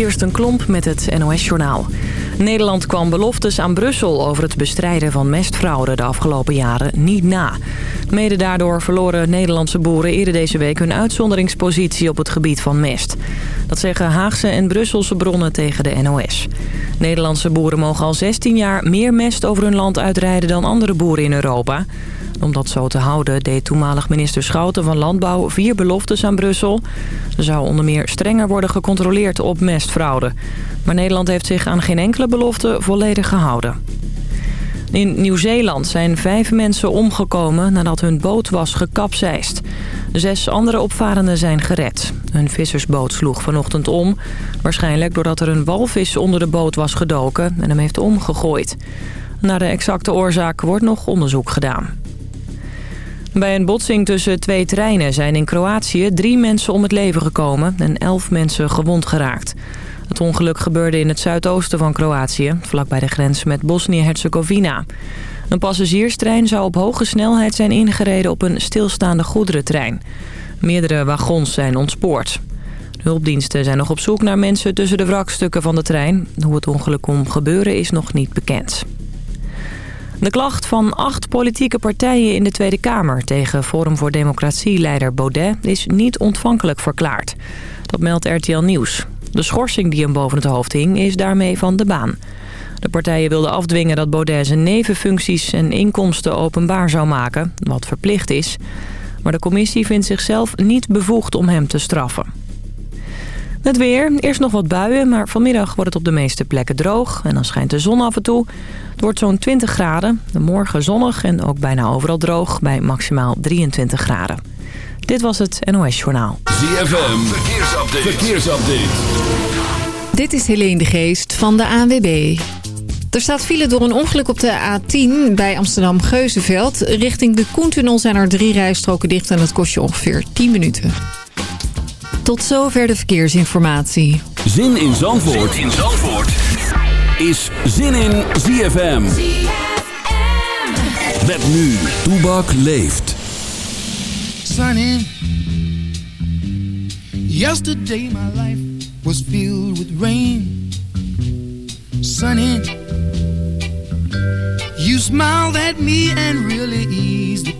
Kirsten Klomp met het NOS-journaal. Nederland kwam beloftes aan Brussel over het bestrijden van mestfraude de afgelopen jaren niet na. Mede daardoor verloren Nederlandse boeren eerder deze week hun uitzonderingspositie op het gebied van mest. Dat zeggen Haagse en Brusselse bronnen tegen de NOS. Nederlandse boeren mogen al 16 jaar meer mest over hun land uitrijden dan andere boeren in Europa. Om dat zo te houden deed toenmalig minister Schouten van Landbouw vier beloftes aan Brussel. Er zou onder meer strenger worden gecontroleerd op mestfraude. Maar Nederland heeft zich aan geen enkele belofte volledig gehouden. In Nieuw-Zeeland zijn vijf mensen omgekomen nadat hun boot was gekapseist. Zes andere opvarenden zijn gered. Hun vissersboot sloeg vanochtend om. Waarschijnlijk doordat er een walvis onder de boot was gedoken en hem heeft omgegooid. Naar de exacte oorzaak wordt nog onderzoek gedaan. Bij een botsing tussen twee treinen zijn in Kroatië drie mensen om het leven gekomen en elf mensen gewond geraakt. Het ongeluk gebeurde in het zuidoosten van Kroatië, vlakbij de grens met Bosnië-Herzegovina. Een passagierstrein zou op hoge snelheid zijn ingereden op een stilstaande goederentrein. Meerdere wagons zijn ontspoord. De hulpdiensten zijn nog op zoek naar mensen tussen de wrakstukken van de trein. Hoe het ongeluk kon gebeuren is nog niet bekend. De klacht van acht politieke partijen in de Tweede Kamer... tegen Forum voor Democratie-leider Baudet is niet ontvankelijk verklaard. Dat meldt RTL Nieuws. De schorsing die hem boven het hoofd hing is daarmee van de baan. De partijen wilden afdwingen dat Baudet zijn nevenfuncties en inkomsten openbaar zou maken... wat verplicht is. Maar de commissie vindt zichzelf niet bevoegd om hem te straffen. Het weer. Eerst nog wat buien, maar vanmiddag wordt het op de meeste plekken droog. En dan schijnt de zon af en toe. Het wordt zo'n 20 graden. Morgen zonnig en ook bijna overal droog bij maximaal 23 graden. Dit was het NOS Journaal. ZFM. Verkeersupdate. Verkeersupdate. Dit is Helene de Geest van de ANWB. Er staat file door een ongeluk op de A10 bij Amsterdam-Geuzenveld. Richting de Koentunnel zijn er drie rijstroken dicht en dat kost je ongeveer 10 minuten. Tot zover de verkeersinformatie. Zin in Zandvoort, zin in Zandvoort. is Zin in ZFM. ZFM. Met nu, Toebak leeft. Sunny. Yesterday my life was filled with rain. Sunny. You smiled at me and really eased the.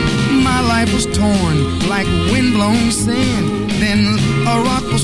life was torn like windblown sand. Then a rock was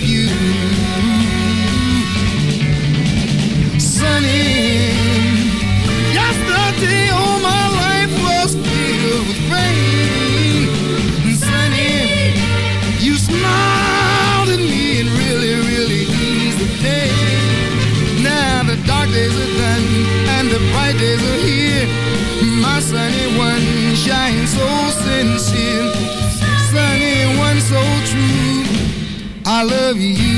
shines so sincere, sunny one so true. I love you.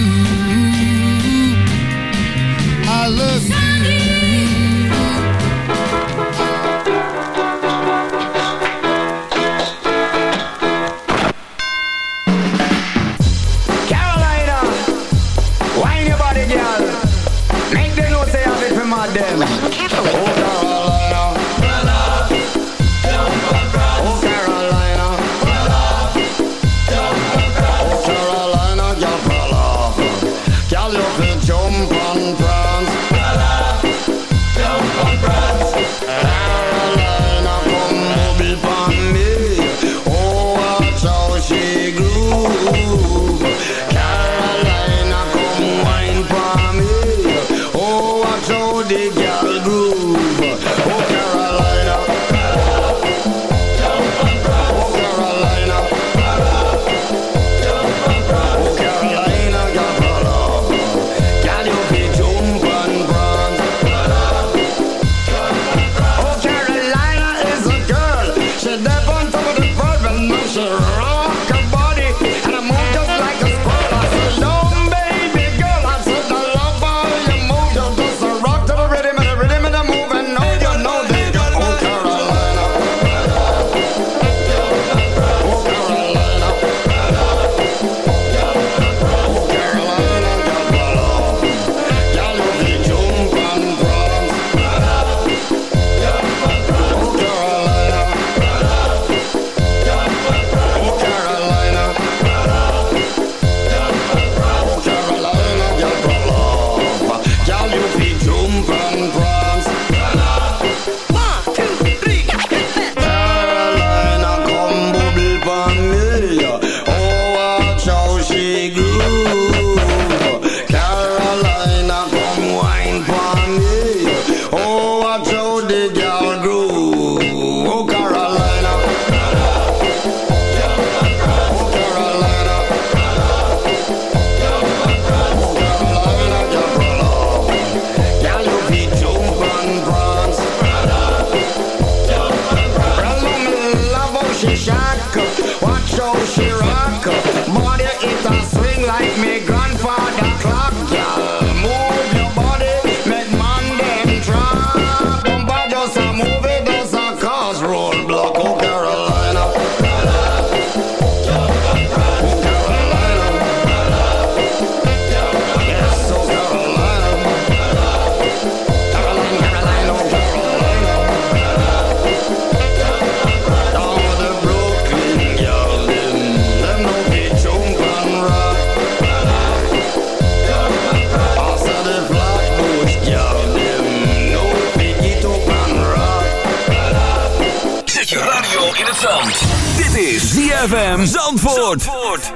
ZFM Zandvoort. Zandvoort.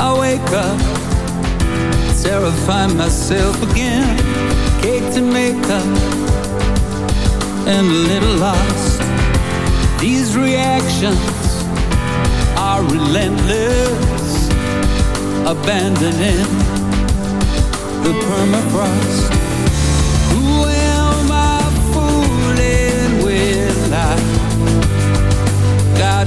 I wake up, terrify myself again. Cake to make makeup, and a little lost. These reactions are relentless. Abandoning the permafrost.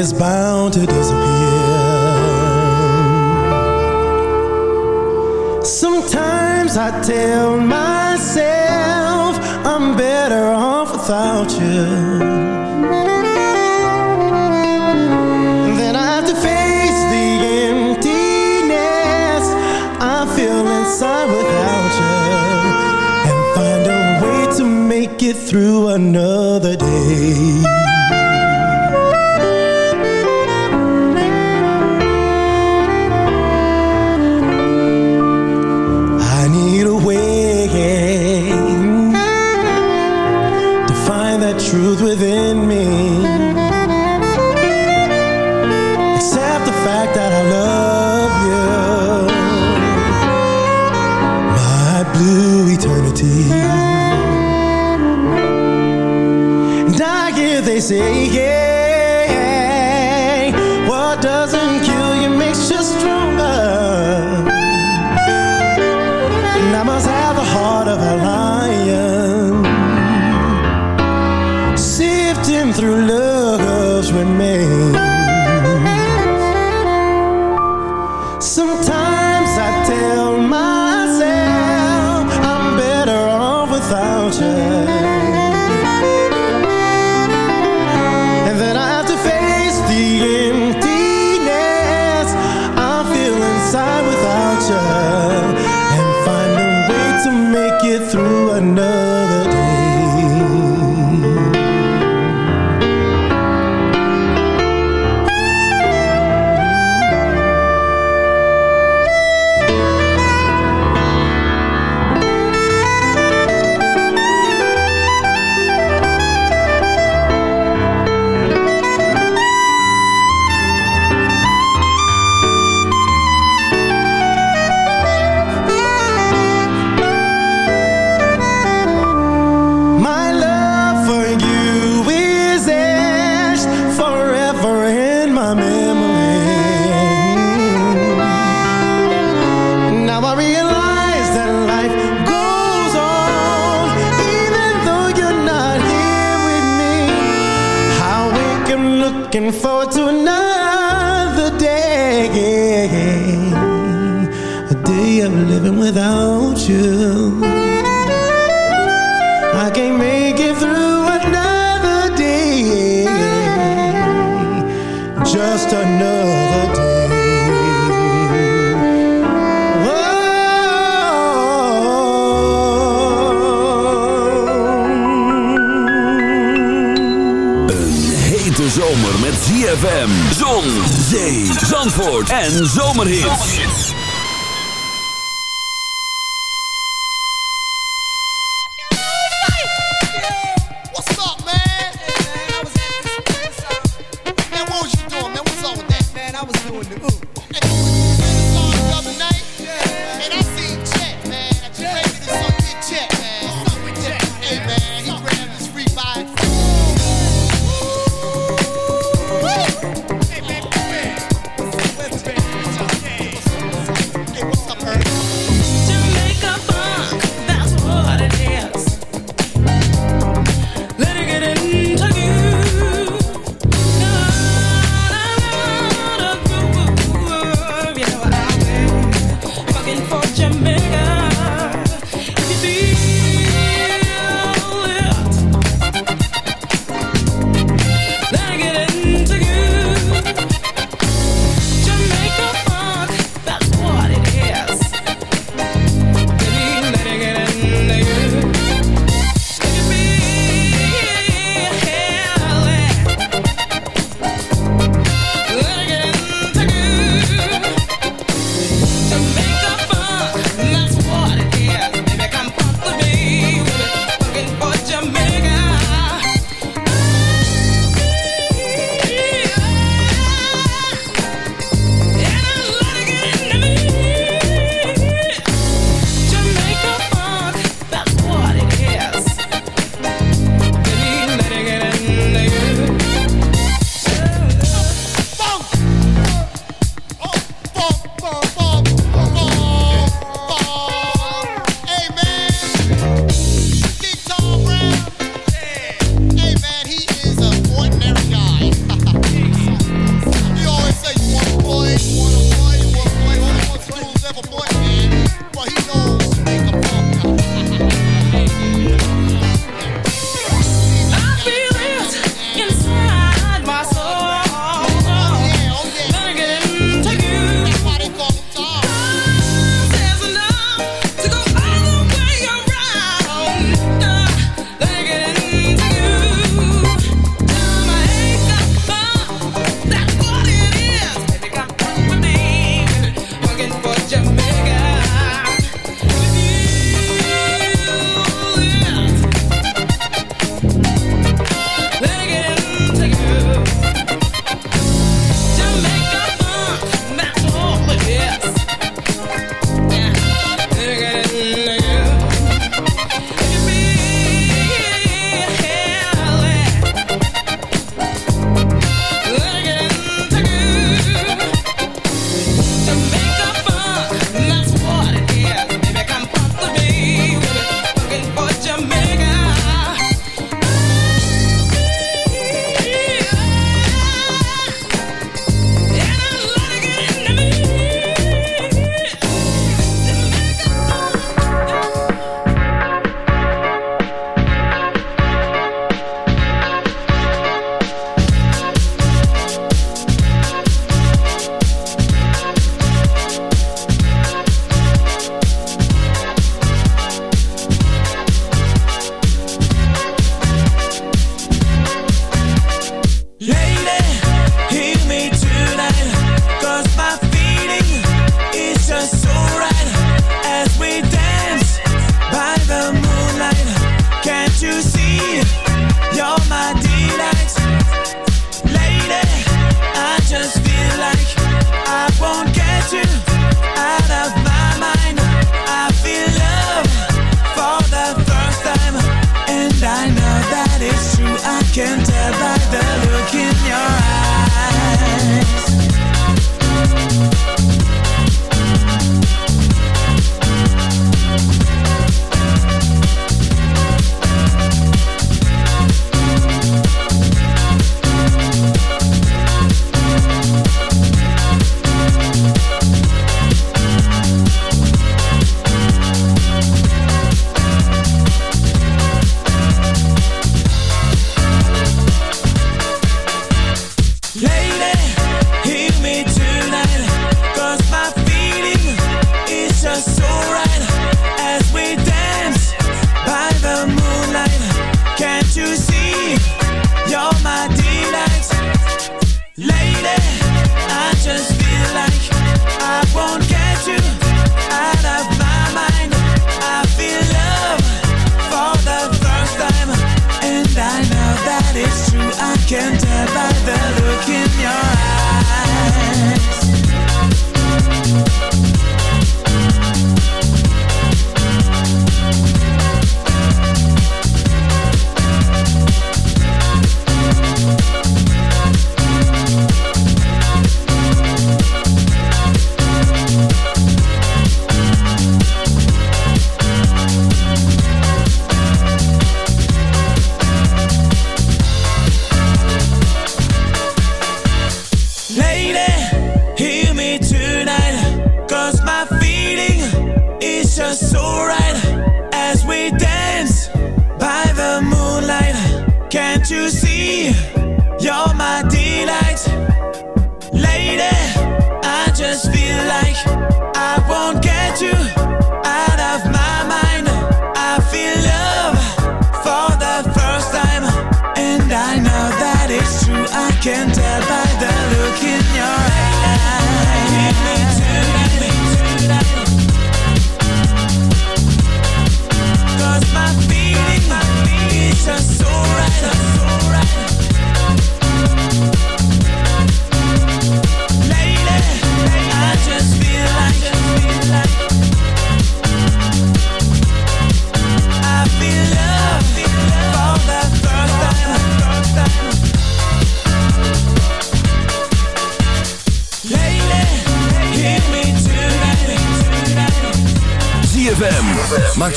is bound to disappear. Sometimes I tell myself I'm better off without you. Then I have to face the emptiness I feel inside without you and find a way to make it through another day.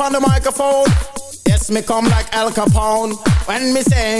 on the microphone. Yes, me come like Al Capone when me say.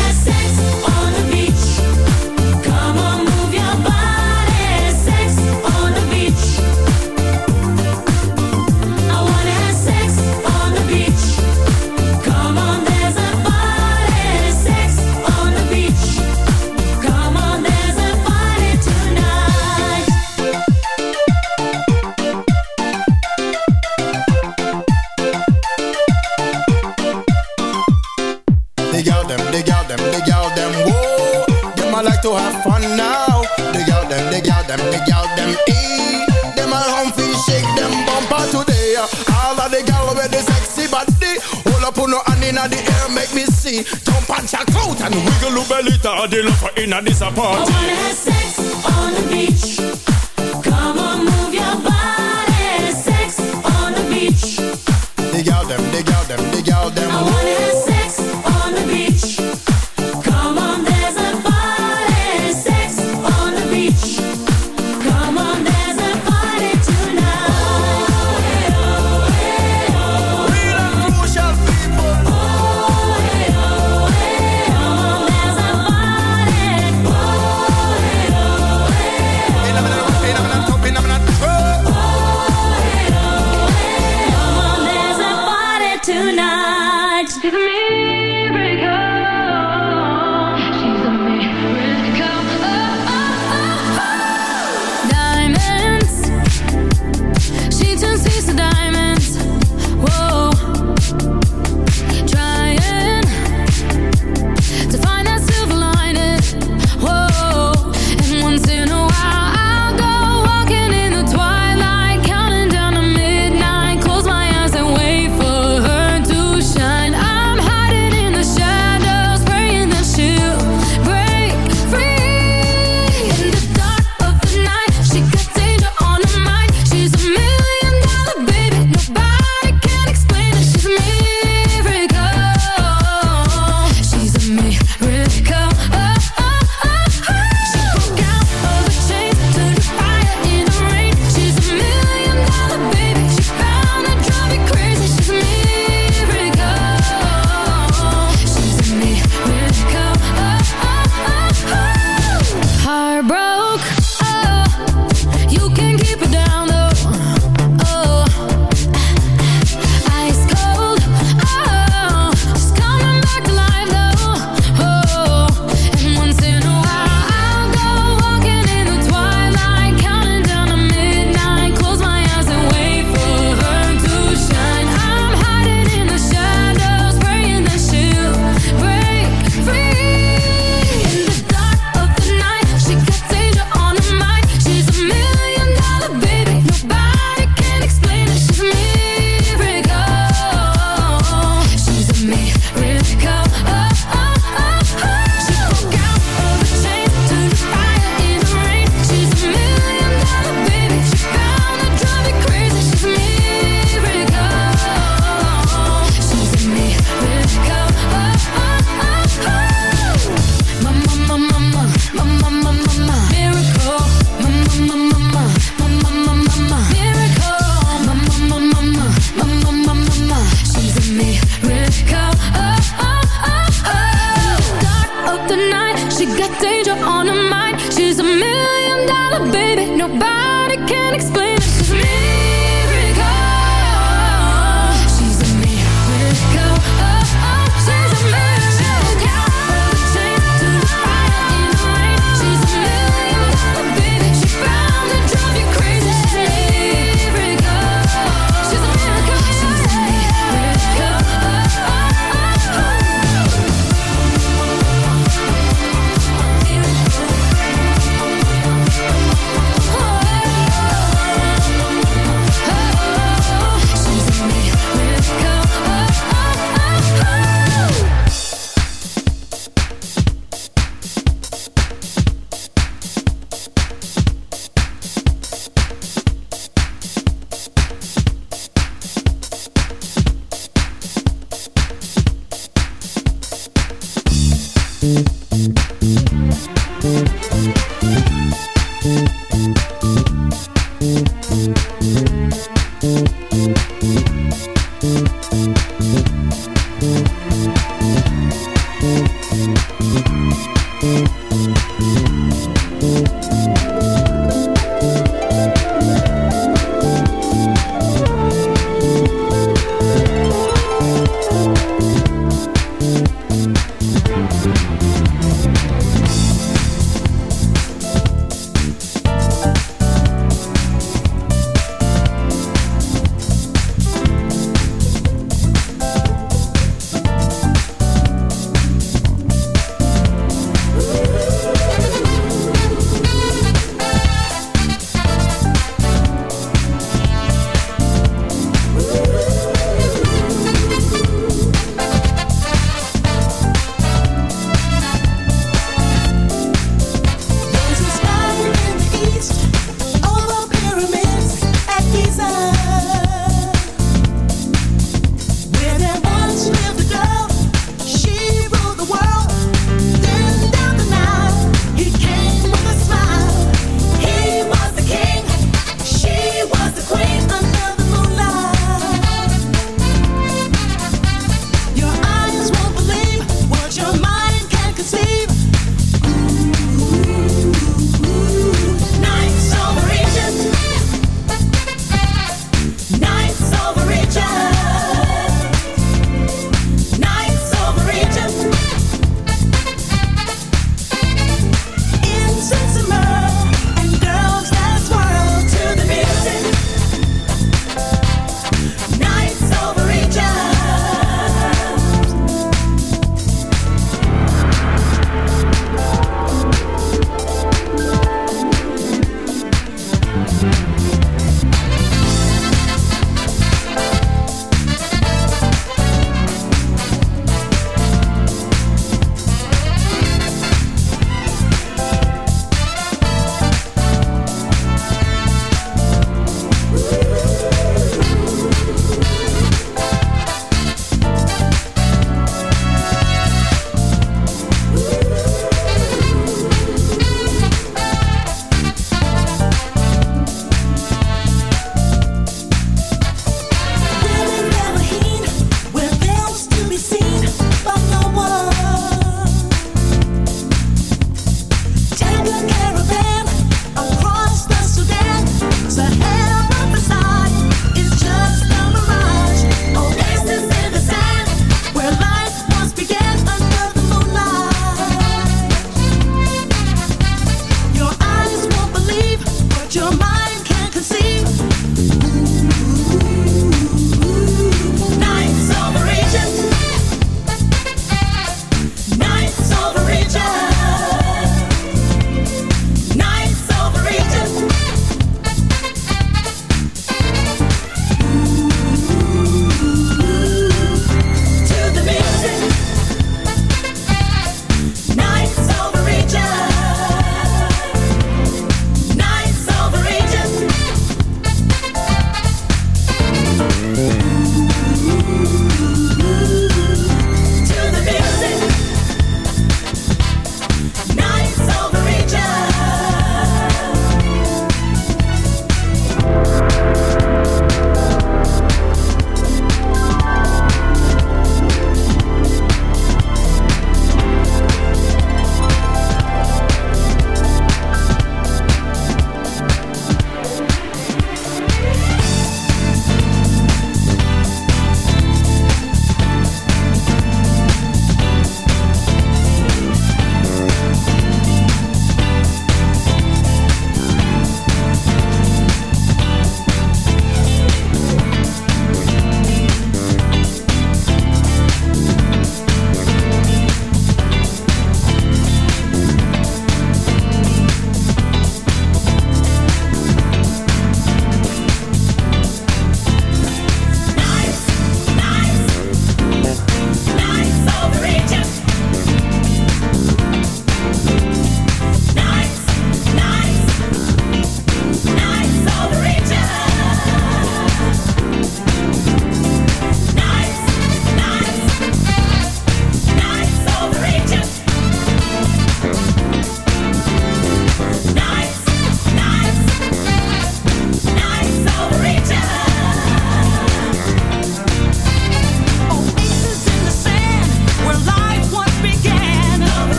inna the air, make me see. And wiggle your belly, the lover inna this apart. I wanna have sex on the beach. Come on, move your body. Sex on the beach. Dig out them, dig out them, dig out them. I wanna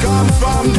comes from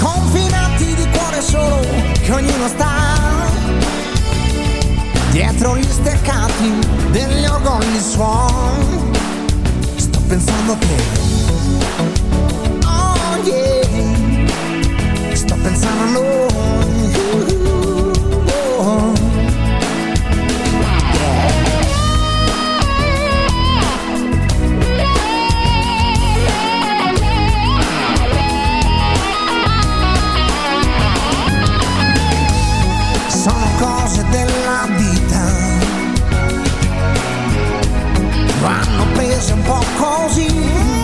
Confinati di cuore solo che ognuno sta Dietro gli steccati degli orgogli suoi Sto pensando a te Oh yeah Sto pensando a noi fanno peso un po' così